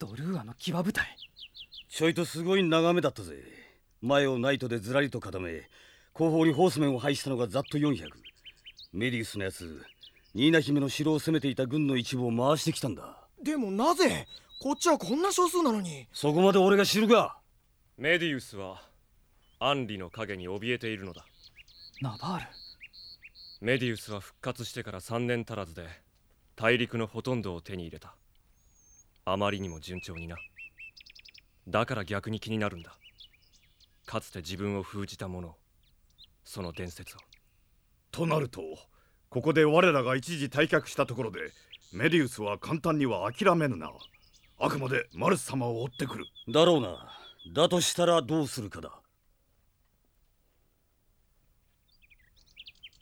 ドルーアの騎馬部隊。ちょいとすごい眺めだったぜ。前をナイトでずらりと固め後方にホースメンを配したのがざっと400メディウスのやつニーナ姫の城を攻めていた軍の一部を回してきたんだ。でもなぜこっちはこんな少数なのに。そこまで俺が知るか。メディウスはアンリの影に怯えているのだ。ナバール。メディウスは復活してから3年足らずで大陸のほとんどを手に入れたあまりにも順調にな。だから逆に気になるんだ。かつて自分を封じた者その伝説を。となるとここで我らが一時退却したところでメディウスは簡単には諦めぬな。あくまでマルス様を追ってくる。だろうな。だとしたらどうするかだ。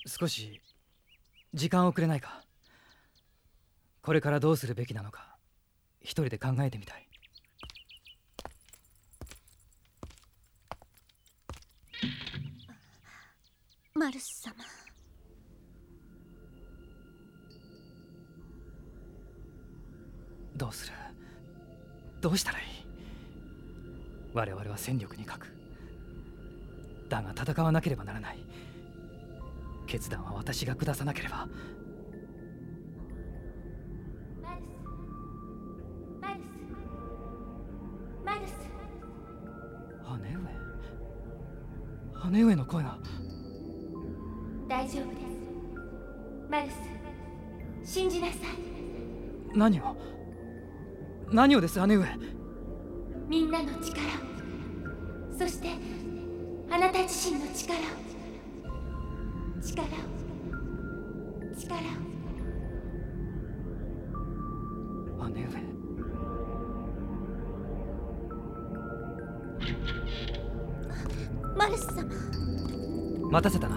少し時間をくれないか。これからどうするべきなのか一人で考えてみたい。マルス様。どうする？どうしたらいい？我々は戦力に欠く。だが戦わなければならない。決断は私が下さなければ姉上の声が。大丈夫です。マルス信じなさい。何を？何をです姉上みんなの力を。そしてあなた自身の力を。力を。力をマルス様。待たせたな。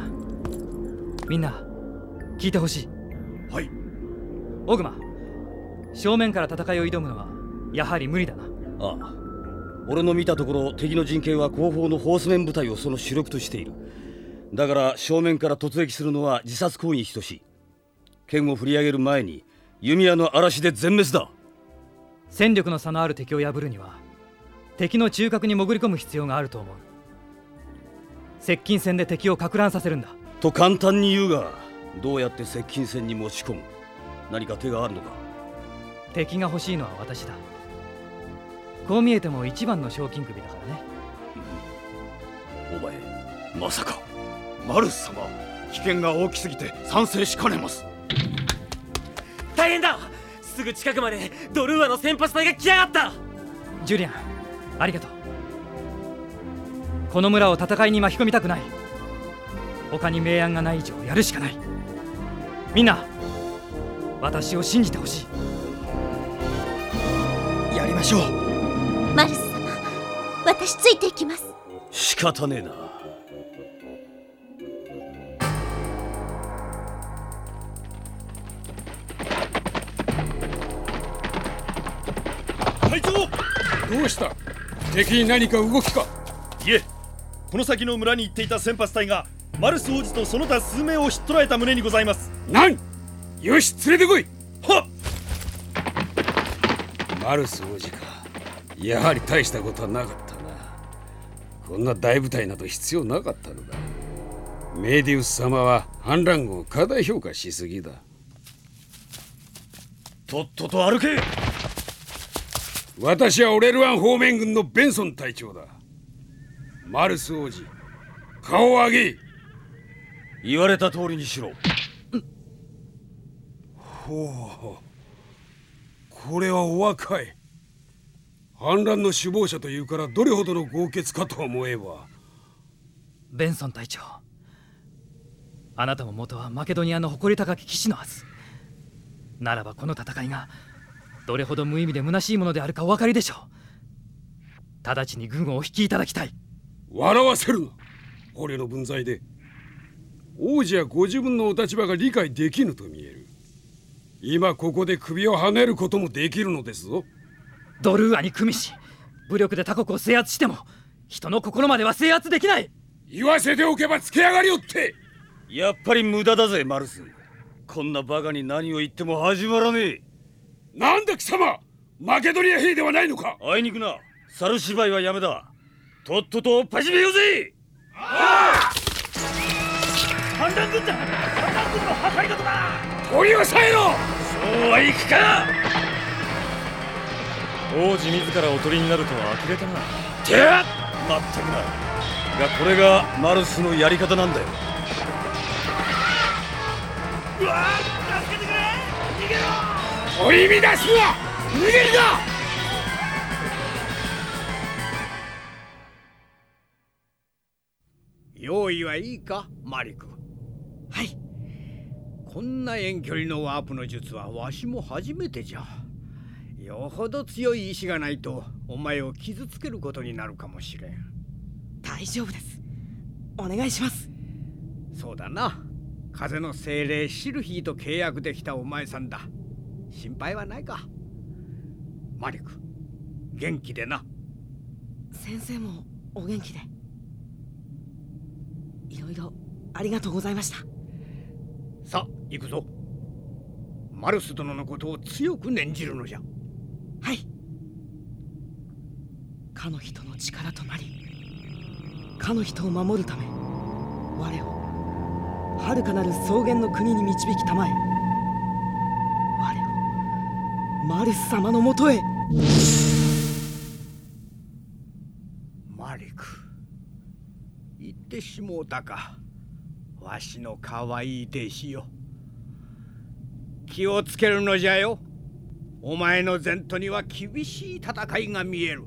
みんな聞いてほしい。はい。オグマ正面から戦いを挑むのはやはり無理だな。ああ。俺の見たところ敵の陣形は後方のホースメン部隊をその主力としている。だから正面から突撃するのは自殺行為に等しい。剣を振り上げる前に弓矢の嵐で全滅だ。戦力の差のある敵を破るには敵の中核に潜り込む必要があると思う接近戦で敵をか乱させるんだ。と簡単に言うがどうやって接近戦に持ち込む？何か手があるのか？敵が欲しいのは私だ。こう見えても一番の賞金首だからね。お前まさかマルス様危険が大きすぎて賛成しかねます。大変だ！すぐ近くまでドルーアの先発隊が来やがった！ジュリアンありがとうこの村を戦いに巻き込みたくない。他に明暗がない以上やるしかない。みんな私を信じてほしい。やりましょう。マルス様私ついていきます。仕方ねえな。隊長！どうした？敵に何か動きか？この先の村に行っていた先発隊がマルス王子とその他数名を引っ捕らえた旨にございます。何よし連れてこい。はっ！マルス王子か。やはり大したことはなかったな。こんな大部隊など必要なかったのだ。メディウス様は反乱軍を過大評価しすぎだ。とっとと歩け！私はオレルワン方面軍のベンソン隊長だマルス王子顔を上げ言われた通りにしろ。ほうこれはお若い。反乱の首謀者というからどれほどの豪傑かと思えば。ベンソン隊長。あなたも元はマケドニアの誇り高き騎士のはず。ならばこの戦いがどれほど無意味で虚しいものであるかお分かりでしょう。直ちに軍をお引きいただきたい笑わせるな。捕虜の分際で。王子はご自分のお立場が理解できぬと見える。今ここで首をはねることもできるのですぞ。ドルーアに組みし武力で他国を制圧しても人の心までは制圧できない。言わせておけばつけ上がりよって。やっぱり無駄だぜマルス。こんなバカに何を言っても始まらねえ。なんだ貴様マケドニア兵ではないのか。あいにくな。猿芝居はやめだとっとと始めようぜ。反乱軍だ。反乱軍の破壊だだ取り押さえろ。そうはいくか。王子自らおとりになるとは呆れたな。てやまったくな。がこれがマルスのやり方なんだよ。うわ助けてくれ。逃げろ。取り乱すな逃げるな用意はいいかマリクはい。こんな遠距離のワープの術はわしも初めてじゃ。よほど強い意志がないとお前を傷つけることになるかもしれん。大丈夫です。お願いします。そうだな。風の精霊シルヒーと契約できたお前さんだ。心配はないか。マリク元気でな。先生もお元気でいろいろ。ありがとうございました。さあ行くぞ。マルス殿のことを強く念じるのじゃ。はい。かの人の力となりかの人を守るため我を遥かなる草原の国に導きたまえ。我をマルス様のもとへてしもうたか。わしのかわいい弟子よ。気をつけるのじゃよ。お前の前途には厳しい戦いが見える。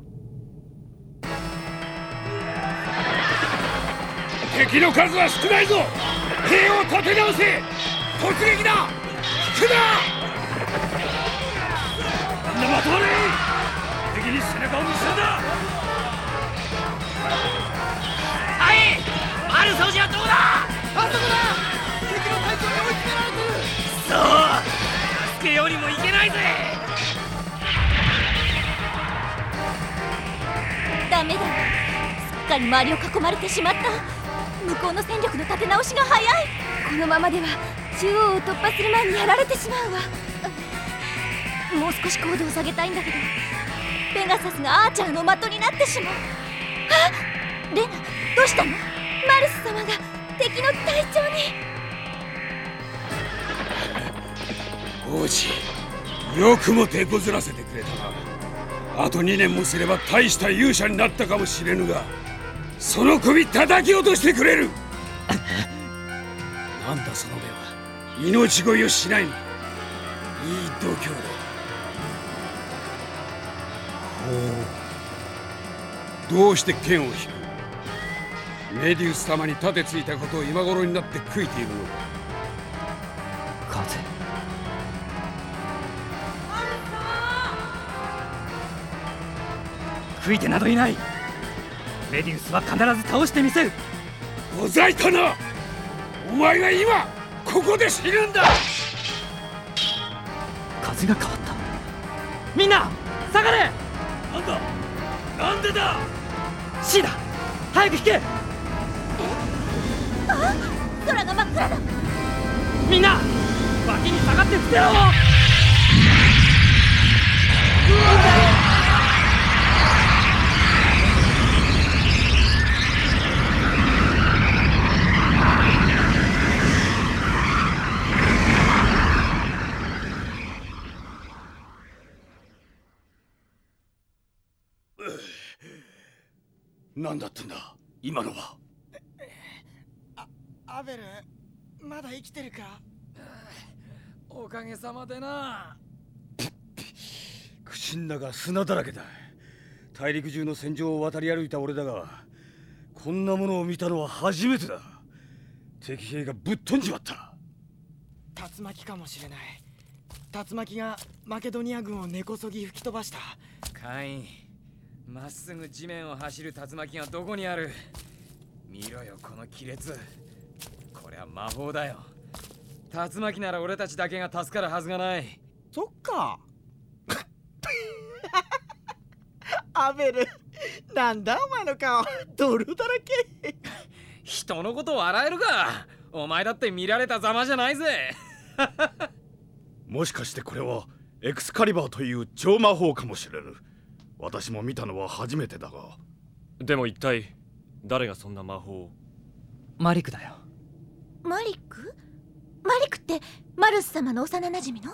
敵の数は少ないぞ。兵を立て直せ。突撃だ。引くなかり周りを囲まれてしまった。向こうの戦力の立て直しが早い。このままでは中央を突破する前にやられてしまうわ。もう少し高度を下げたいんだけど。ペガサスがアーチャーの的になってしまう。あレナどうしたの？マルス様が敵の隊長に。王子よくも手こずらせてくれたな。あと2年もすれば大した勇者になったかもしれぬが。その首叩き落としてくれる。なんだその目は。命乞いをしないの。いい度胸だ。ほう。どうして剣を引く？メディウス様に盾ついたことを今頃になって悔いているのか。風。悔いてなどいないメディウスは必ず倒してみせる。ほざいたな。お前が今ここで死ぬんだ。風が変わった。みんな下がれ。なんだ？なんでだ？シーだ。早く引け。あ空が真っ暗だ。みんな脇に下がって伏せろ何だったんだ？今のは？アベルまだ生きてるか？おかげさまでな。口ん中砂だらけだ。大陸中の戦場を渡り歩いた俺だがこんなものを見たのは初めてだ。敵兵がぶっ飛んじまった。竜巻かもしれない。竜巻がマケドニア軍を根こそぎ吹き飛ばした。カインまっすぐ地面を走る竜巻がどこにある？見ろよこの亀裂。こりゃ魔法だよ。竜巻なら俺たちだけが助かるはずがない。そっか。アベルなんだお前の顔。泥だらけ。人のこと笑えるか？お前だって見られたざまじゃないぜ。もしかしてこれはエクスカリバーという超魔法かもしれぬ私も見たのは初めてだが。でも一体誰がそんな魔法を？マリクだよ。マリック？マリックってマルス様の幼なじみの？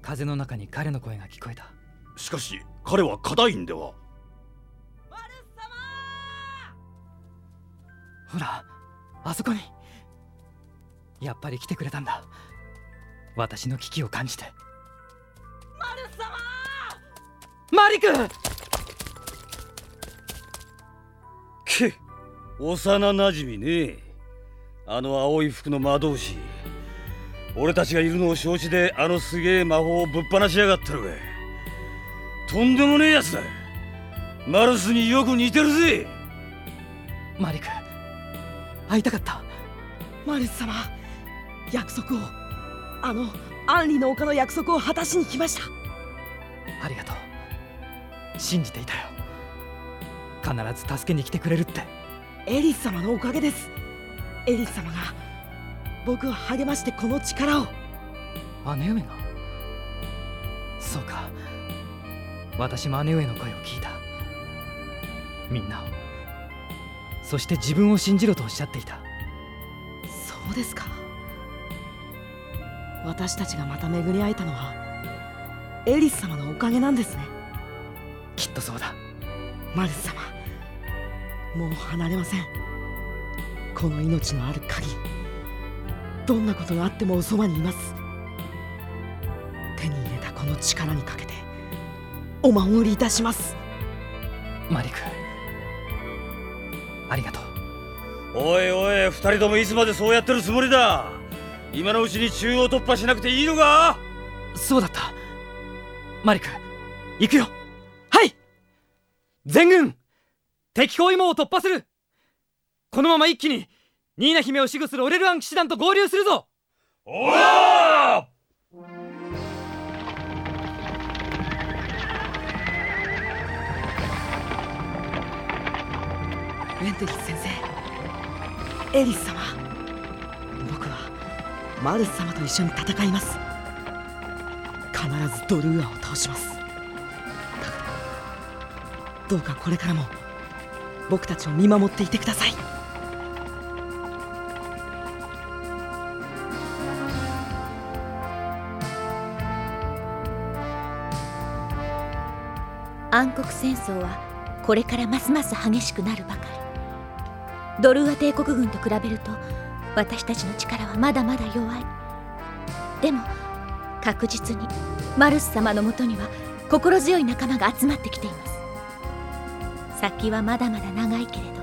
風の中に彼の声が聞こえた。しかし彼は課題員では。ほらあそこに。やっぱり来てくれたんだ。私の危機を感じて。マルス様マリクけ幼なじみね。あの青い服の魔導士。俺たちがいるのを承知であのすげえ魔法をぶっ放しやがったのかとんでもねえやつだ。マルスによく似てるぜ。マリク会いたかった。マルス様約束を。あのアンリの丘の約束を果たしに来ました。ありがとう信じていたよ。必ず助けに来てくれるって。エリス様のおかげです。エリス様が僕を励ましてこの力を。姉上が？そうか。私も姉上の声を聞いた。みんな。をそして自分を信じろとおっしゃっていた。そうですか。私たちがまた巡り会えたのはエリス様のおかげなんですねきっとそうだ。マルス様もう離れません。この命のある限りどんなことがあってもおそばにいます。手に入れたこの力にかけてお守りいたします。マリクありがとう。おいおい二人ともいつまでそうやってるつもりだ？今のうちに中央突破しなくていいのか？そうだった。マリク行くよ。はい全軍敵包囲網を突破する。このまま一気にニーナ姫を守護するオレルアン騎士団と合流するぞ。おらウェンテリス先生エリス様僕はマルス様と一緒に戦います。必ずドルーアを倒します。どうかこれからも僕たちを見守っていてください。暗黒戦争はこれからますます激しくなるばかり。ドルーア帝国軍と比べると私たちの力はまだまだ弱い。でも確実にマルス様のもとには心強い仲間が集まってきています。先はまだまだ長いけれど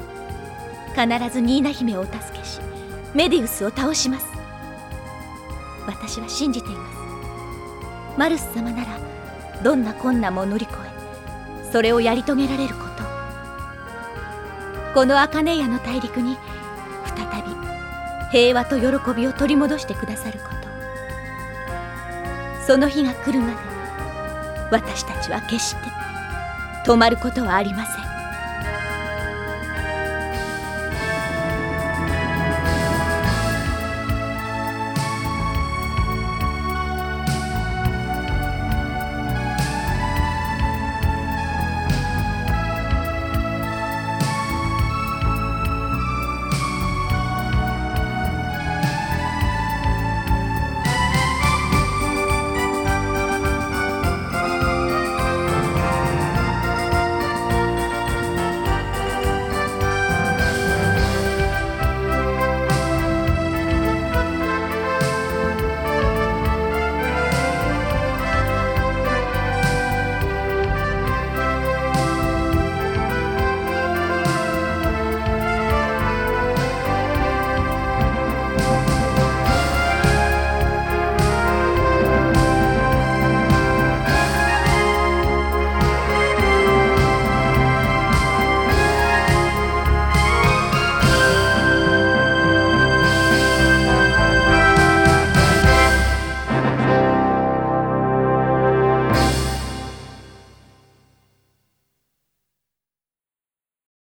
必ずニーナ姫をお助けしメディウスを倒します。私は信じています。マルス様ならどんな困難も乗り越えそれをやり遂げられること。このアカネイアの大陸に再び平和と喜びを取り戻してくださること。その日が来るまで私たちは決して止まることはありません。